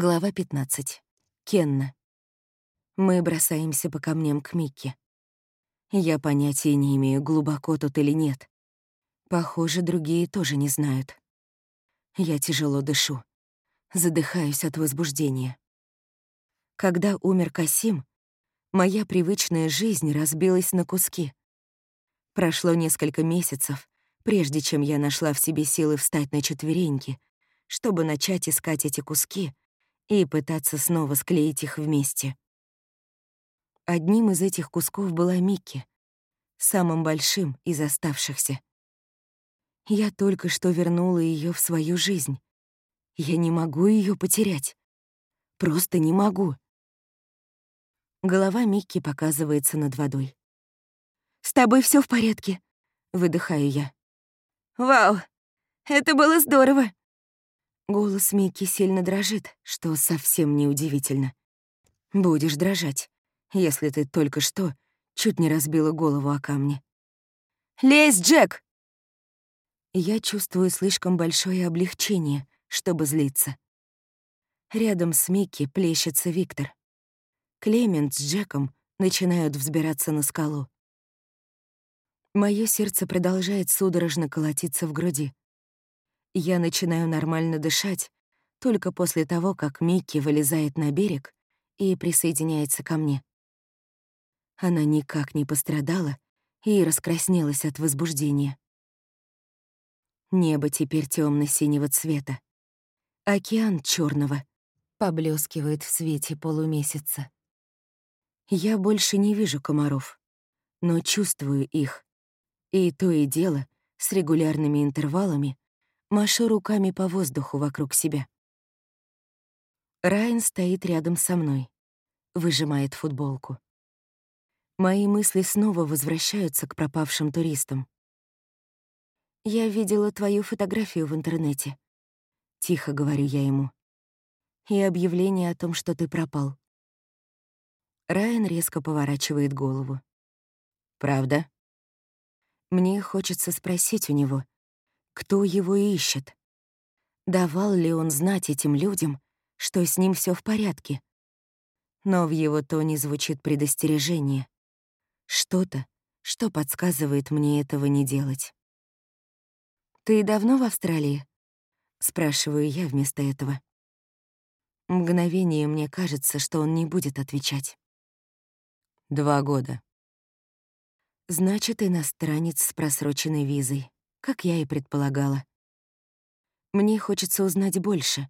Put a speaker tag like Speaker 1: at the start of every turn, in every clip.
Speaker 1: Глава 15. Кенна. Мы бросаемся по камням к Микке. Я понятия не имею, глубоко тут или нет. Похоже, другие тоже не знают. Я тяжело дышу. Задыхаюсь от возбуждения. Когда умер Касим, моя привычная жизнь разбилась на куски. Прошло несколько месяцев, прежде чем я нашла в себе силы встать на четвереньки, чтобы начать искать эти куски и пытаться снова склеить их вместе. Одним из этих кусков была Микки, самым большим из оставшихся. Я только что вернула ее в свою жизнь. Я не могу ее потерять. Просто не могу. Голова Микки показывается над водой. «С тобой все в порядке?» — выдыхаю я. «Вау, это было здорово!» Голос Микки сильно дрожит, что совсем неудивительно. Будешь дрожать, если ты только что чуть не разбила голову о камни. «Лезь, Джек!» Я чувствую слишком большое облегчение, чтобы злиться. Рядом с Микки плещется Виктор. Клемент с Джеком начинают взбираться на скалу. Моё сердце продолжает судорожно колотиться в груди. Я начинаю нормально дышать только после того, как Микки вылезает на берег и присоединяется ко мне. Она никак не пострадала и раскраснелась от возбуждения. Небо теперь темно синего цвета. Океан черного поблескивает в свете полумесяца. Я больше не вижу комаров, но чувствую их. И то и дело, с регулярными интервалами, машу руками по воздуху вокруг себя. Райан стоит рядом со мной, выжимает футболку. Мои мысли снова возвращаются к пропавшим туристам. «Я видела твою фотографию в интернете», — тихо говорю я ему. «И объявление о том, что ты пропал». Райан резко поворачивает голову. «Правда?» Мне хочется спросить у него, кто его ищет. Давал ли он знать этим людям, что с ним все в порядке? Но в его тоне звучит предостережение. Что-то, что подсказывает мне этого не делать. «Ты давно в Австралии?» — спрашиваю я вместо этого. Мгновение мне кажется, что он не будет отвечать. «Два года». Значит, иностранец с просроченной визой как я и предполагала. Мне хочется узнать больше,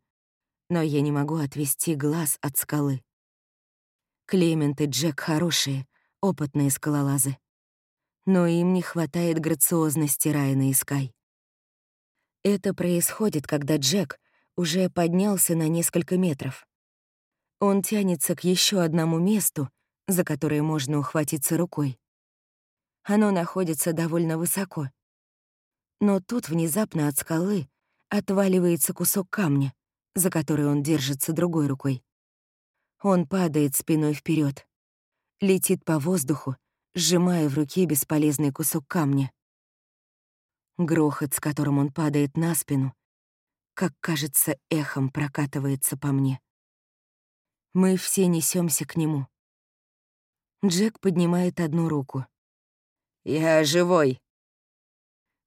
Speaker 1: но я не могу отвести глаз от скалы. Клемент и Джек хорошие, опытные скалолазы. Но им не хватает грациозности Райана и Скай. Это происходит, когда Джек уже поднялся на несколько метров. Он тянется к еще одному месту, за которое можно ухватиться рукой. Оно находится довольно высоко, но тут внезапно от скалы отваливается кусок камня, за который он держится другой рукой. Он падает спиной вперед, летит по воздуху, сжимая в руке бесполезный кусок камня. Грохот, с которым он падает на спину, как кажется, эхом прокатывается по мне. Мы все несемся к нему. Джек поднимает одну руку. «Я живой!»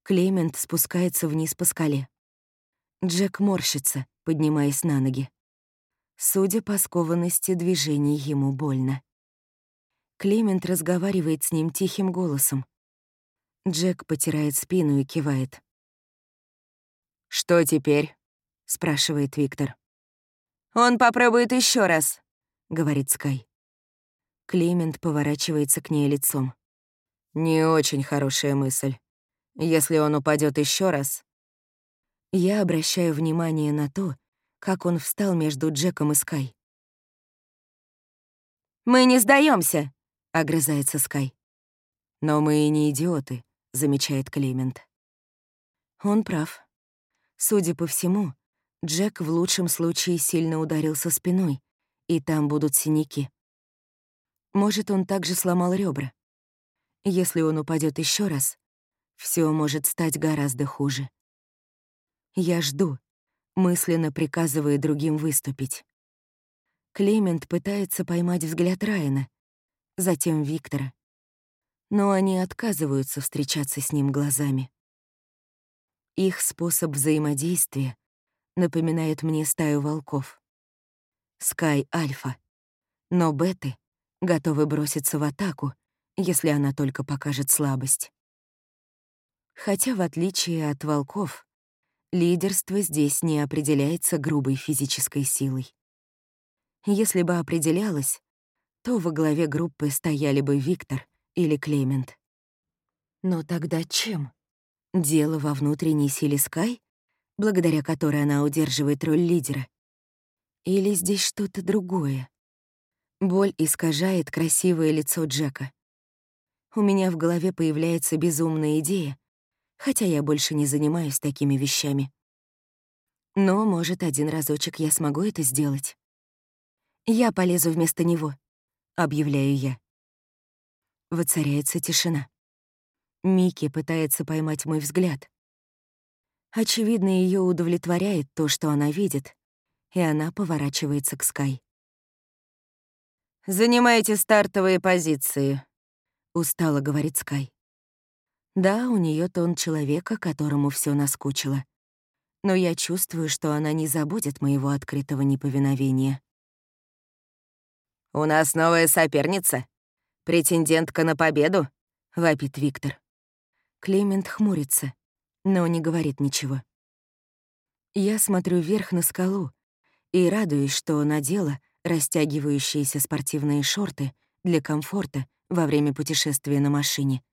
Speaker 1: Клемент спускается вниз по скале. Джек морщится, поднимаясь на ноги. Судя по скованности движений, ему больно. Клемент разговаривает с ним тихим голосом. Джек потирает спину и кивает. «Что теперь?» — спрашивает Виктор. «Он попробует еще раз», — говорит Скай. Клемент поворачивается к ней лицом. «Не очень хорошая мысль. Если он упадет еще раз... Я обращаю внимание на то, как он встал между Джеком и Скай. «Мы не сдаемся, огрызается Скай. «Но мы и не идиоты», — замечает Клемент. Он прав. Судя по всему, Джек в лучшем случае сильно ударился спиной, и там будут синяки. Может, он также сломал ребра. Если он упадет еще раз, все может стать гораздо хуже. Я жду, мысленно приказывая другим выступить. Клемент пытается поймать взгляд Райана, затем Виктора. Но они отказываются встречаться с ним глазами. Их способ взаимодействия напоминает мне стаю волков. Скай — альфа, но беты готовы броситься в атаку, если она только покажет слабость. Хотя, в отличие от волков, лидерство здесь не определяется грубой физической силой. Если бы определялось, то во главе группы стояли бы Виктор или Клемент. Но тогда чем? Дело во внутренней силе Скай, благодаря которой она удерживает роль лидера? Или здесь что-то другое? Боль искажает красивое лицо Джека. У меня в голове появляется безумная идея, хотя я больше не занимаюсь такими вещами. Но, может, один разочек я смогу это сделать. «Я полезу вместо него», — объявляю я. Воцаряется тишина. Микки пытается поймать мой взгляд. Очевидно, ее удовлетворяет то, что она видит, и она поворачивается к Скай.
Speaker 2: «Занимайте стартовые позиции», —
Speaker 1: устало говорит Скай. Да, у нее тон человека, которому все наскучило. Но я чувствую, что она не забудет моего открытого неповиновения.
Speaker 2: «У нас новая соперница. Претендентка на победу», —
Speaker 1: вопит Виктор. Клемент хмурится, но не говорит ничего. Я смотрю вверх на скалу и радуюсь, что надела растягивающиеся спортивные шорты для комфорта во время путешествия на машине,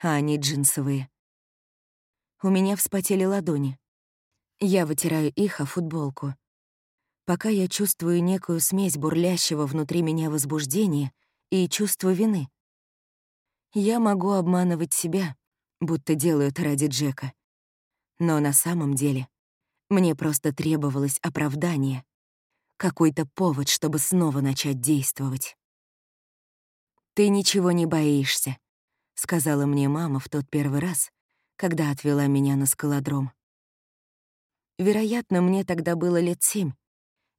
Speaker 1: а они джинсовые. У меня вспотели ладони. Я вытираю их о футболку пока я чувствую некую смесь бурлящего внутри меня возбуждения и чувства вины. Я могу обманывать себя, будто делаю это ради Джека. Но на самом деле мне просто требовалось оправдание, какой-то повод, чтобы снова начать действовать. «Ты ничего не боишься», — сказала мне мама в тот первый раз, когда отвела меня на скалодром. Вероятно, мне тогда было лет семь,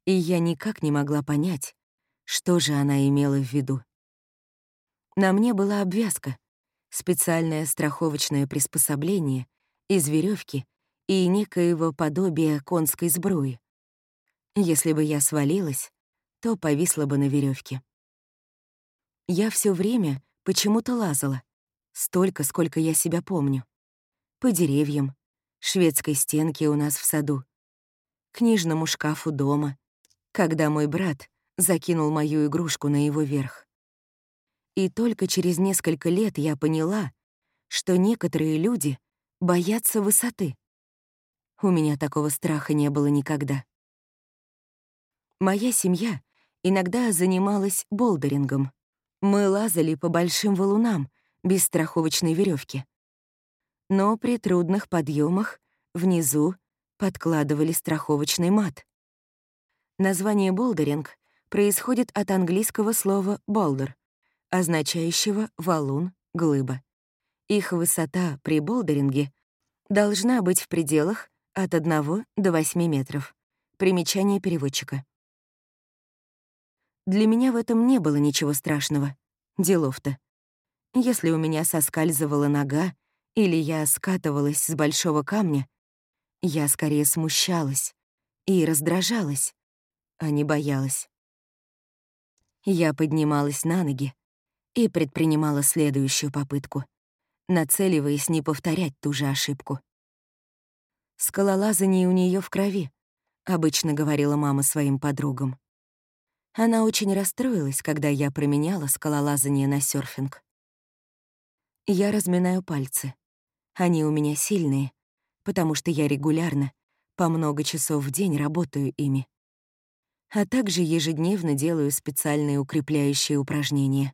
Speaker 1: и я никак не могла понять, что же она имела в виду. На мне была обвязка, специальное страховочное приспособление из веревки и некоего подобия конской сбруи. Если бы я свалилась, то повисла бы на веревке. Я все время почему-то лазала, столько, сколько я себя помню. По деревьям, шведской стенке у нас в саду, книжному шкафу дома, когда мой брат закинул мою игрушку на его верх. И только через несколько лет я поняла, что некоторые люди боятся высоты. У меня такого страха не было никогда. Моя семья иногда занималась болдерингом. Мы лазали по большим валунам без страховочной веревки. Но при трудных подъемах внизу подкладывали страховочный мат. Название болдеринг происходит от английского слова «болдер», означающего «валун», «глыба». Их высота при болдеринге должна быть в пределах от 1 до 8 метров. Примечание переводчика. Для меня в этом не было ничего страшного. Делов-то. Если у меня соскальзывала нога или я скатывалась с большого камня, я скорее смущалась и раздражалась а не боялась. Я поднималась на ноги и предпринимала следующую попытку, нацеливаясь не повторять ту же ошибку. «Скалолазание у нее в крови», — обычно говорила мама своим подругам. Она очень расстроилась, когда я променяла скалолазание на серфинг. Я разминаю пальцы. Они у меня сильные, потому что я регулярно, по много часов в день работаю ими а также ежедневно делаю специальные укрепляющие упражнения.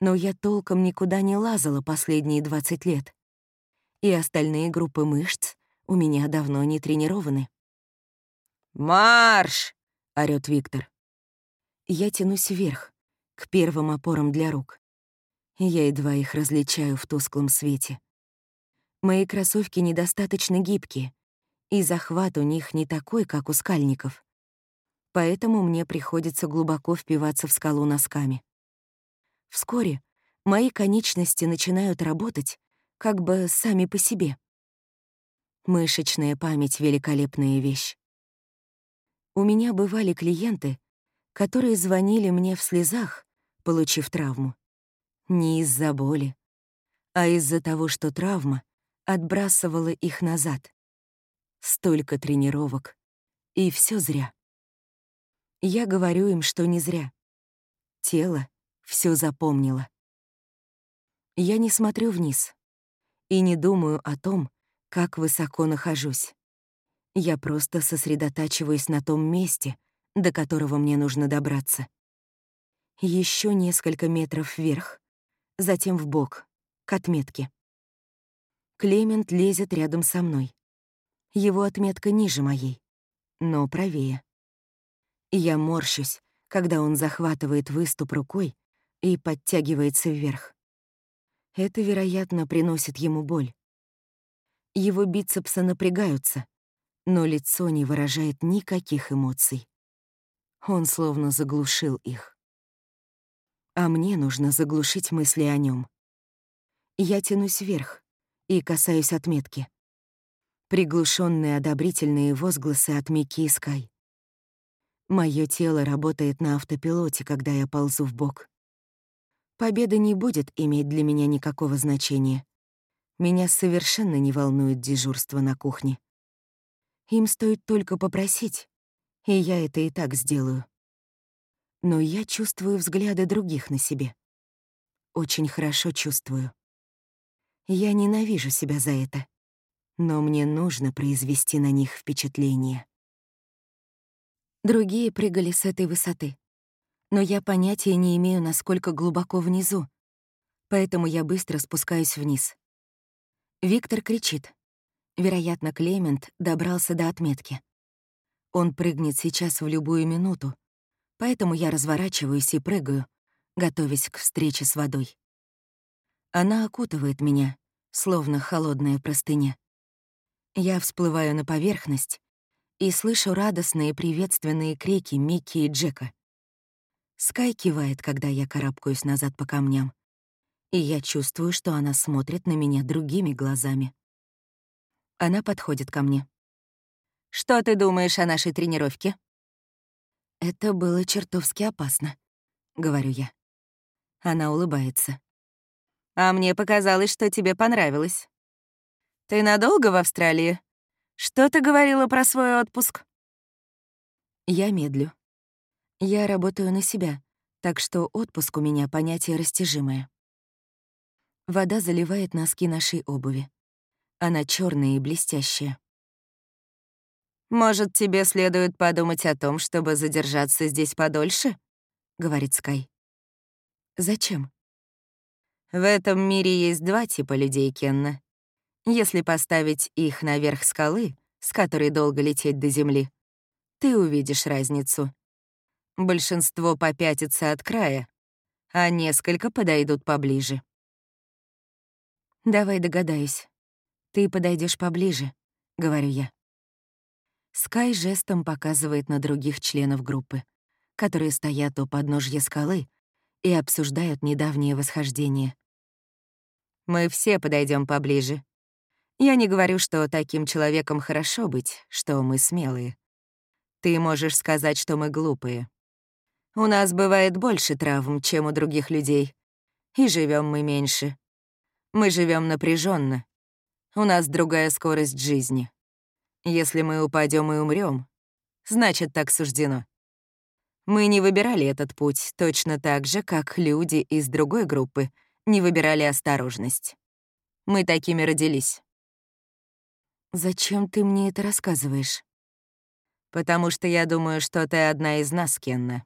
Speaker 1: Но я толком никуда не лазала последние 20 лет, и остальные группы мышц у меня давно не тренированы.
Speaker 2: «Марш!» — орёт Виктор.
Speaker 1: Я тянусь вверх, к первым опорам для рук. Я едва их различаю в тусклом свете. Мои кроссовки недостаточно гибкие, и захват у них не такой, как у скальников. поэтому мне приходится глубоко впиваться в скалу носками. Вскоре мои конечности начинают работать как бы сами по себе. Мышечная память — великолепная вещь. У меня бывали клиенты, которые звонили мне в слезах, получив травму. Не из-за боли, а из-за того, что травма отбрасывала их назад. Столько тренировок, и все зря. Я говорю им, что не зря. Тело все запомнило. Я не смотрю вниз и не думаю о том, как высоко нахожусь. Я просто сосредотачиваюсь на том месте, до которого мне нужно добраться. Еще несколько метров вверх, затем в бок, к отметке. Клемент лезет рядом со мной. Его отметка ниже моей, но правее. Я морщусь, когда он захватывает выступ рукой и подтягивается вверх. Это, вероятно, приносит ему боль. Его бицепсы напрягаются, но лицо не выражает никаких эмоций. Он словно заглушил их. А мне нужно заглушить мысли о нем. Я тянусь вверх и касаюсь отметки. Приглушенные одобрительные возгласы от Микки и Скай. Моё тело работает на автопилоте, когда я ползу в бок. Победа не будет иметь для меня никакого значения. Меня совершенно не волнует дежурство на кухне. Им стоит только попросить, и я это и так сделаю. Но я чувствую взгляды других на себе. Очень хорошо чувствую. Я ненавижу себя за это, но мне нужно произвести на них впечатление. Другие прыгали с этой высоты. Но я понятия не имею, насколько глубоко внизу, поэтому я быстро спускаюсь вниз. Виктор кричит. Вероятно, Клемент добрался до отметки. Он прыгнет сейчас в любую минуту, поэтому я разворачиваюсь и прыгаю, готовясь к встрече с водой. Она окутывает меня, словно холодная простыня. Я всплываю на поверхность и слышу радостные приветственные крики Микки и Джека. Скай кивает, когда я карабкаюсь назад по камням, и я чувствую, что она смотрит на меня другими глазами. Она подходит ко мне. «Что ты думаешь о нашей тренировке?» «Это было чертовски опасно», — говорю я. Она улыбается. «А мне показалось, что тебе понравилось. Ты надолго в Австралии?» Что ты говорила про свой отпуск? Я медлю. Я работаю на себя, так что отпуск у меня понятие растяжимое. Вода заливает носки нашей обуви. Она черная и блестящая. «Может, тебе следует подумать о том, чтобы задержаться здесь подольше?» — говорит Скай. «Зачем?» «В этом мире есть два типа людей, Кенна. Если поставить их наверх скалы, с которой долго лететь до земли, ты увидишь разницу. Большинство попятится от края, а несколько подойдут поближе. «Давай догадаюсь. Ты подойдешь поближе», — говорю я. Скай жестом показывает на других членов группы, которые стоят у подножья скалы и обсуждают недавнее восхождение. «Мы все подойдем поближе», я не говорю, что таким человеком хорошо быть, что мы смелые. Ты можешь сказать, что мы глупые. У нас бывает больше травм, чем у других людей. И живем мы меньше. Мы живем напряженно. У нас другая скорость жизни. Если мы упадем и умрем, значит, так суждено. Мы не выбирали этот путь точно так же, как люди из другой группы не выбирали осторожность. Мы такими родились. «Зачем ты мне это рассказываешь?» «Потому что я думаю, что ты одна из нас, Кенна.